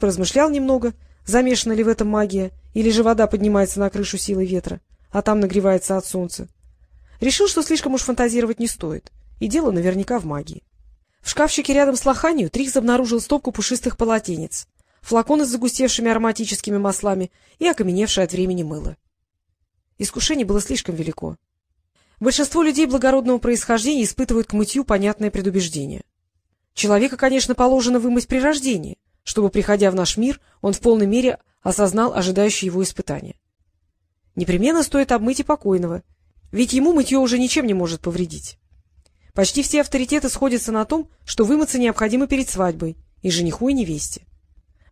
поразмышлял немного, замешана ли в этом магия, или же вода поднимается на крышу силой ветра, а там нагревается от солнца. Решил, что слишком уж фантазировать не стоит, и дело наверняка в магии. В шкафчике рядом с лоханью Трикс обнаружил стопку пушистых полотенец, флаконы с загустевшими ароматическими маслами и окаменевшее от времени мыло. Искушение было слишком велико. Большинство людей благородного происхождения испытывают к мытью понятное предубеждение. Человека, конечно, положено вымыть при рождении, чтобы, приходя в наш мир, он в полной мере осознал ожидающие его испытания. Непременно стоит обмыть и покойного, ведь ему мытье уже ничем не может повредить. Почти все авторитеты сходятся на том, что вымыться необходимо перед свадьбой, и жениху, и невесте.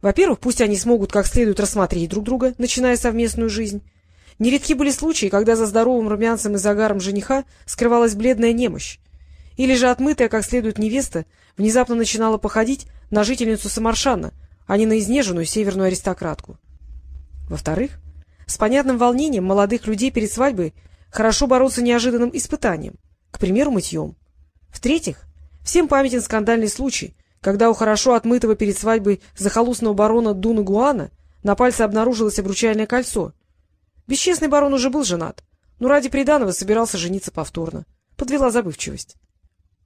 Во-первых, пусть они смогут как следует рассмотреть друг друга, начиная совместную жизнь. Нередки были случаи, когда за здоровым румянцем и загаром жениха скрывалась бледная немощь, или же отмытая как следует невеста внезапно начинала походить на жительницу Самаршана, а не на изнеженную северную аристократку. Во-вторых, с понятным волнением молодых людей перед свадьбой хорошо бороться неожиданным испытанием, к примеру, мытьем. В-третьих, всем памятен скандальный случай, когда у хорошо отмытого перед свадьбой захолустного барона Дуна Гуана на пальце обнаружилось обручальное кольцо. Бесчестный барон уже был женат, но ради приданого собирался жениться повторно. Подвела забывчивость.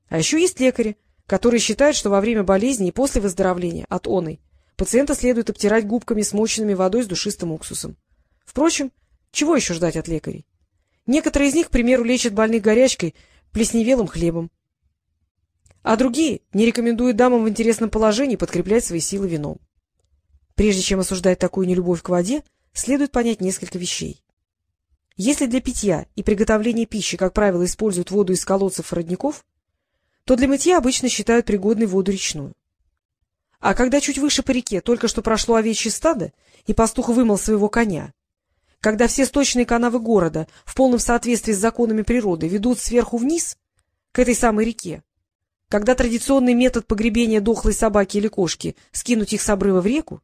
А еще есть лекари, которые считают, что во время болезни и после выздоровления от оной пациента следует обтирать губками, смоченными водой с душистым уксусом. Впрочем, чего еще ждать от лекарей? Некоторые из них, к примеру, лечат больных горячкой, плесневелым хлебом а другие не рекомендуют дамам в интересном положении подкреплять свои силы вином. Прежде чем осуждать такую нелюбовь к воде, следует понять несколько вещей. Если для питья и приготовления пищи, как правило, используют воду из колодцев и родников, то для мытья обычно считают пригодной воду речную. А когда чуть выше по реке только что прошло овечье стадо, и пастух вымыл своего коня, когда все сточные канавы города в полном соответствии с законами природы ведут сверху вниз, к этой самой реке, когда традиционный метод погребения дохлой собаки или кошки — скинуть их с обрыва в реку?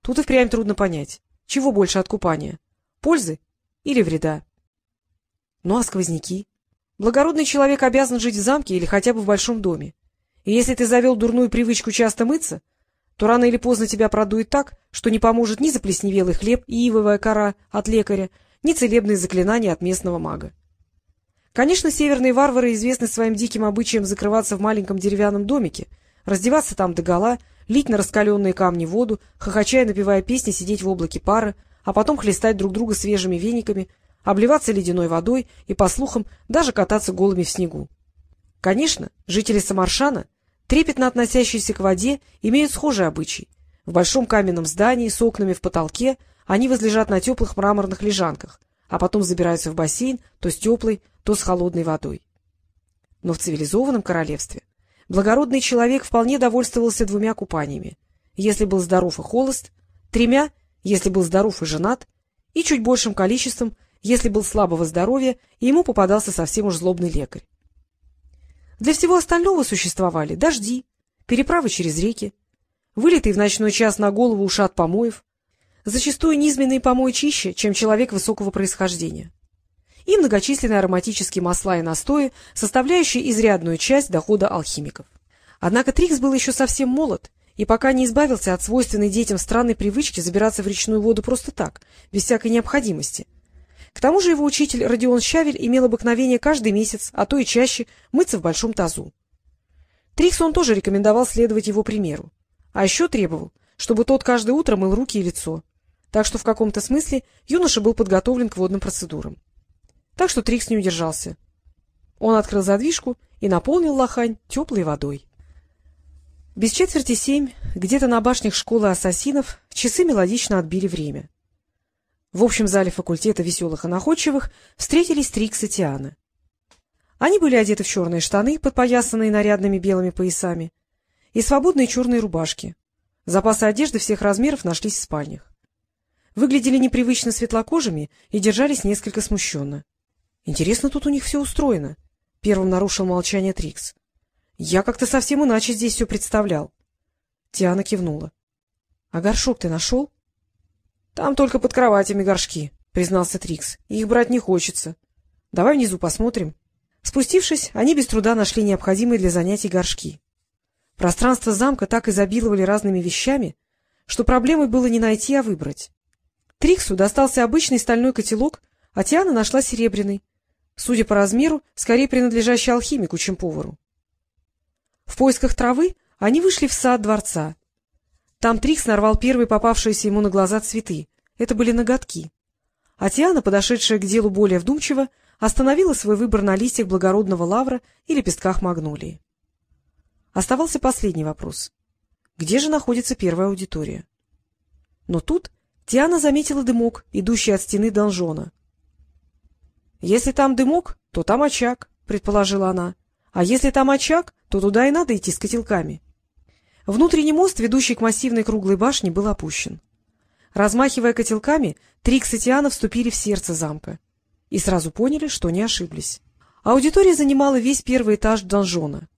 Тут и впрямь трудно понять, чего больше от купания — пользы или вреда. Ну а сквозняки? Благородный человек обязан жить в замке или хотя бы в большом доме. И если ты завел дурную привычку часто мыться, то рано или поздно тебя продует так, что не поможет ни заплесневелый хлеб и ивовая кора от лекаря, ни целебные заклинания от местного мага. Конечно, северные варвары известны своим диким обычаем закрываться в маленьком деревянном домике, раздеваться там догола, лить на раскаленные камни воду, хохоча и напевая песни, сидеть в облаке пара, а потом хлестать друг друга свежими вениками, обливаться ледяной водой и, по слухам, даже кататься голыми в снегу. Конечно, жители Самаршана, трепетно относящиеся к воде, имеют схожий обычай. В большом каменном здании с окнами в потолке они возлежат на теплых мраморных лежанках, а потом забираются в бассейн то с теплой, то с холодной водой. Но в цивилизованном королевстве благородный человек вполне довольствовался двумя купаниями, если был здоров и холост, тремя, если был здоров и женат, и чуть большим количеством, если был слабого здоровья, и ему попадался совсем уж злобный лекарь. Для всего остального существовали дожди, переправы через реки, вылитый в ночной час на голову ушат помоев, зачастую низменные помои чище, чем человек высокого происхождения и многочисленные ароматические масла и настои, составляющие изрядную часть дохода алхимиков. Однако Трикс был еще совсем молод, и пока не избавился от свойственной детям странной привычки забираться в речную воду просто так, без всякой необходимости. К тому же его учитель Родион Щавель имел обыкновение каждый месяц, а то и чаще, мыться в большом тазу. Триксу он тоже рекомендовал следовать его примеру, а еще требовал, чтобы тот каждое утро мыл руки и лицо. Так что в каком-то смысле юноша был подготовлен к водным процедурам. Так что Трикс не удержался. Он открыл задвижку и наполнил лохань теплой водой. Без четверти семь, где-то на башнях школы ассасинов, часы мелодично отбили время. В общем зале факультета веселых и находчивых встретились Трикс и Тиана. Они были одеты в черные штаны, подпоясанные нарядными белыми поясами, и свободные черные рубашки. Запасы одежды всех размеров нашлись в спальнях. Выглядели непривычно светлокожими и держались несколько смущенно. — Интересно тут у них все устроено, — первым нарушил молчание Трикс. — Я как-то совсем иначе здесь все представлял. Тиана кивнула. — А горшок ты нашел? — Там только под кроватями горшки, — признался Трикс. — Их брать не хочется. Давай внизу посмотрим. Спустившись, они без труда нашли необходимые для занятий горшки. Пространство замка так изобиловали разными вещами, что проблемой было не найти, а выбрать. Триксу достался обычный стальной котелок, а Тиана нашла серебряный, судя по размеру, скорее принадлежащий алхимику, чем повару. В поисках травы они вышли в сад дворца. Там Трикс нарвал первые попавшиеся ему на глаза цветы. Это были ноготки. А Тиана, подошедшая к делу более вдумчиво, остановила свой выбор на листьях благородного лавра и лепестках магнолии. Оставался последний вопрос. Где же находится первая аудитория? Но тут Тиана заметила дымок, идущий от стены донжона. — Если там дымок, то там очаг, — предположила она. — А если там очаг, то туда и надо идти с котелками. Внутренний мост, ведущий к массивной круглой башне, был опущен. Размахивая котелками, Трикс и Тиана вступили в сердце замка и сразу поняли, что не ошиблись. Аудитория занимала весь первый этаж донжона.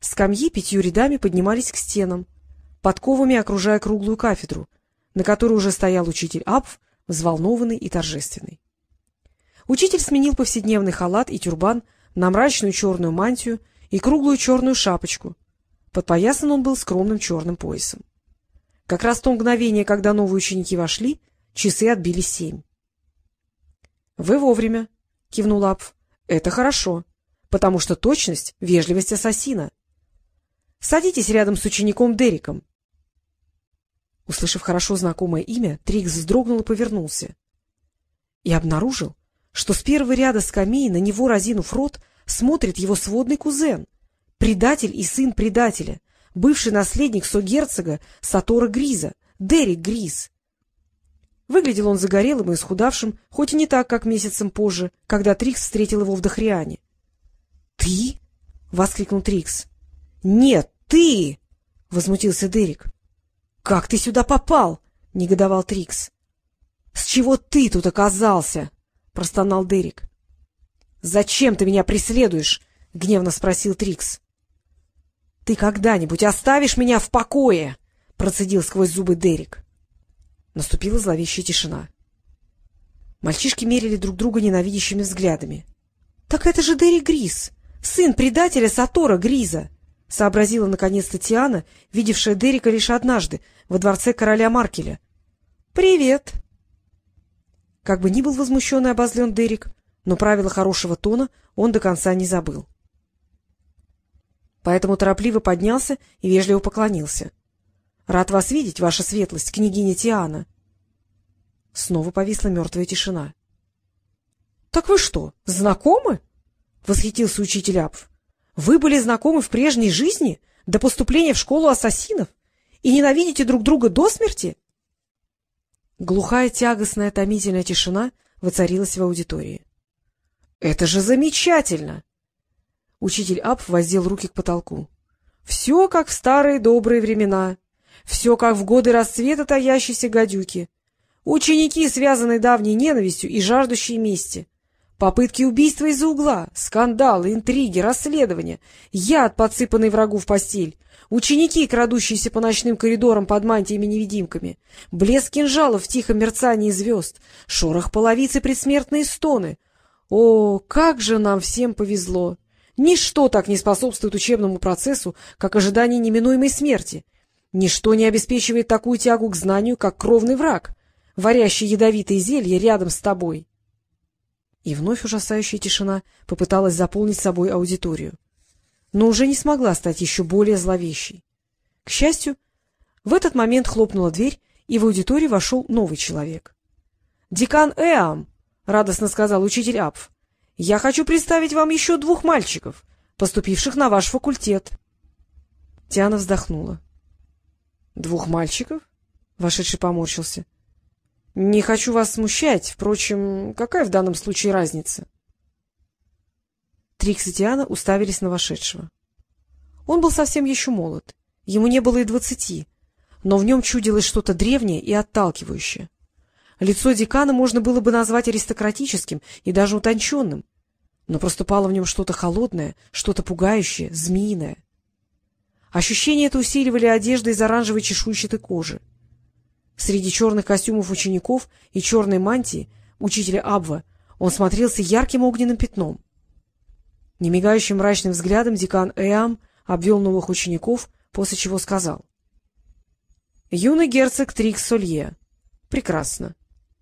Скамьи пятью рядами поднимались к стенам, подковами окружая круглую кафедру, на которой уже стоял учитель Апф, взволнованный и торжественный. Учитель сменил повседневный халат и тюрбан на мрачную черную мантию и круглую черную шапочку. Подпоясан он был скромным черным поясом. Как раз в то мгновение, когда новые ученики вошли, часы отбили семь. — Вы вовремя, — кивнул Апф. — Это хорошо, потому что точность — вежливость ассасина. Садитесь рядом с учеником Дериком. Услышав хорошо знакомое имя, Трикс вздрогнул и повернулся. И обнаружил, что с первого ряда скамей на него, разинув рот, смотрит его сводный кузен, предатель и сын предателя, бывший наследник согерцога Сатора Гриза, Дерек Гриз. Выглядел он загорелым и исхудавшим, хоть и не так, как месяцем позже, когда Трикс встретил его в Дохриане. — Ты? — воскликнул Трикс. — Нет, ты! — возмутился Дерек. — Как ты сюда попал? — негодовал Трикс. — С чего ты тут оказался? — простонал Дерек. — Зачем ты меня преследуешь? — гневно спросил Трикс. — Ты когда-нибудь оставишь меня в покое? — процедил сквозь зубы Дерек. Наступила зловещая тишина. Мальчишки мерили друг друга ненавидящими взглядами. — Так это же Дерри Гриз, сын предателя Сатора Гриза! — сообразила наконец-то Тиана, видевшая Дерека лишь однажды, во дворце короля Маркеля. — Привет! Как бы ни был возмущен и обозлен Дерек, но правила хорошего тона он до конца не забыл. Поэтому торопливо поднялся и вежливо поклонился. —— Рад вас видеть, ваша светлость, княгиня Тиана. Снова повисла мертвая тишина. — Так вы что, знакомы? — восхитился учитель Апф. — Вы были знакомы в прежней жизни, до поступления в школу ассасинов, и ненавидите друг друга до смерти? Глухая, тягостная, томительная тишина воцарилась в аудитории. — Это же замечательно! Учитель Апф воздел руки к потолку. — Все как в старые добрые времена. Все как в годы расцвета таящейся гадюки. Ученики, связанные давней ненавистью и жаждущие мести. Попытки убийства из-за угла, скандалы, интриги, расследования, яд, подсыпанный врагу в постель, ученики, крадущиеся по ночным коридорам под мантиями-невидимками, блеск кинжалов в тихом мерцании звезд, шорох половицы предсмертные стоны. О, как же нам всем повезло! Ничто так не способствует учебному процессу, как ожидание неминуемой смерти, Ничто не обеспечивает такую тягу к знанию, как кровный враг, варящий ядовитые зелья рядом с тобой. И вновь ужасающая тишина попыталась заполнить собой аудиторию, но уже не смогла стать еще более зловещей. К счастью, в этот момент хлопнула дверь, и в аудиторию вошел новый человек. — Декан Эам, — радостно сказал учитель Апф, — я хочу представить вам еще двух мальчиков, поступивших на ваш факультет. Тиана вздохнула. — Двух мальчиков? — вошедший поморщился. — Не хочу вас смущать. Впрочем, какая в данном случае разница? Трикс и Диана уставились на вошедшего. Он был совсем еще молод. Ему не было и двадцати, но в нем чудилось что-то древнее и отталкивающее. Лицо декана можно было бы назвать аристократическим и даже утонченным, но проступало в нем что-то холодное, что-то пугающее, змеиное. Ощущение это усиливали одежды из оранжевой чешуйчатой кожи. Среди черных костюмов учеников и черной мантии учителя Абва он смотрелся ярким огненным пятном. Немигающим мрачным взглядом декан Эам обвел новых учеников, после чего сказал. — Юный герцог Трикс Солье. Прекрасно.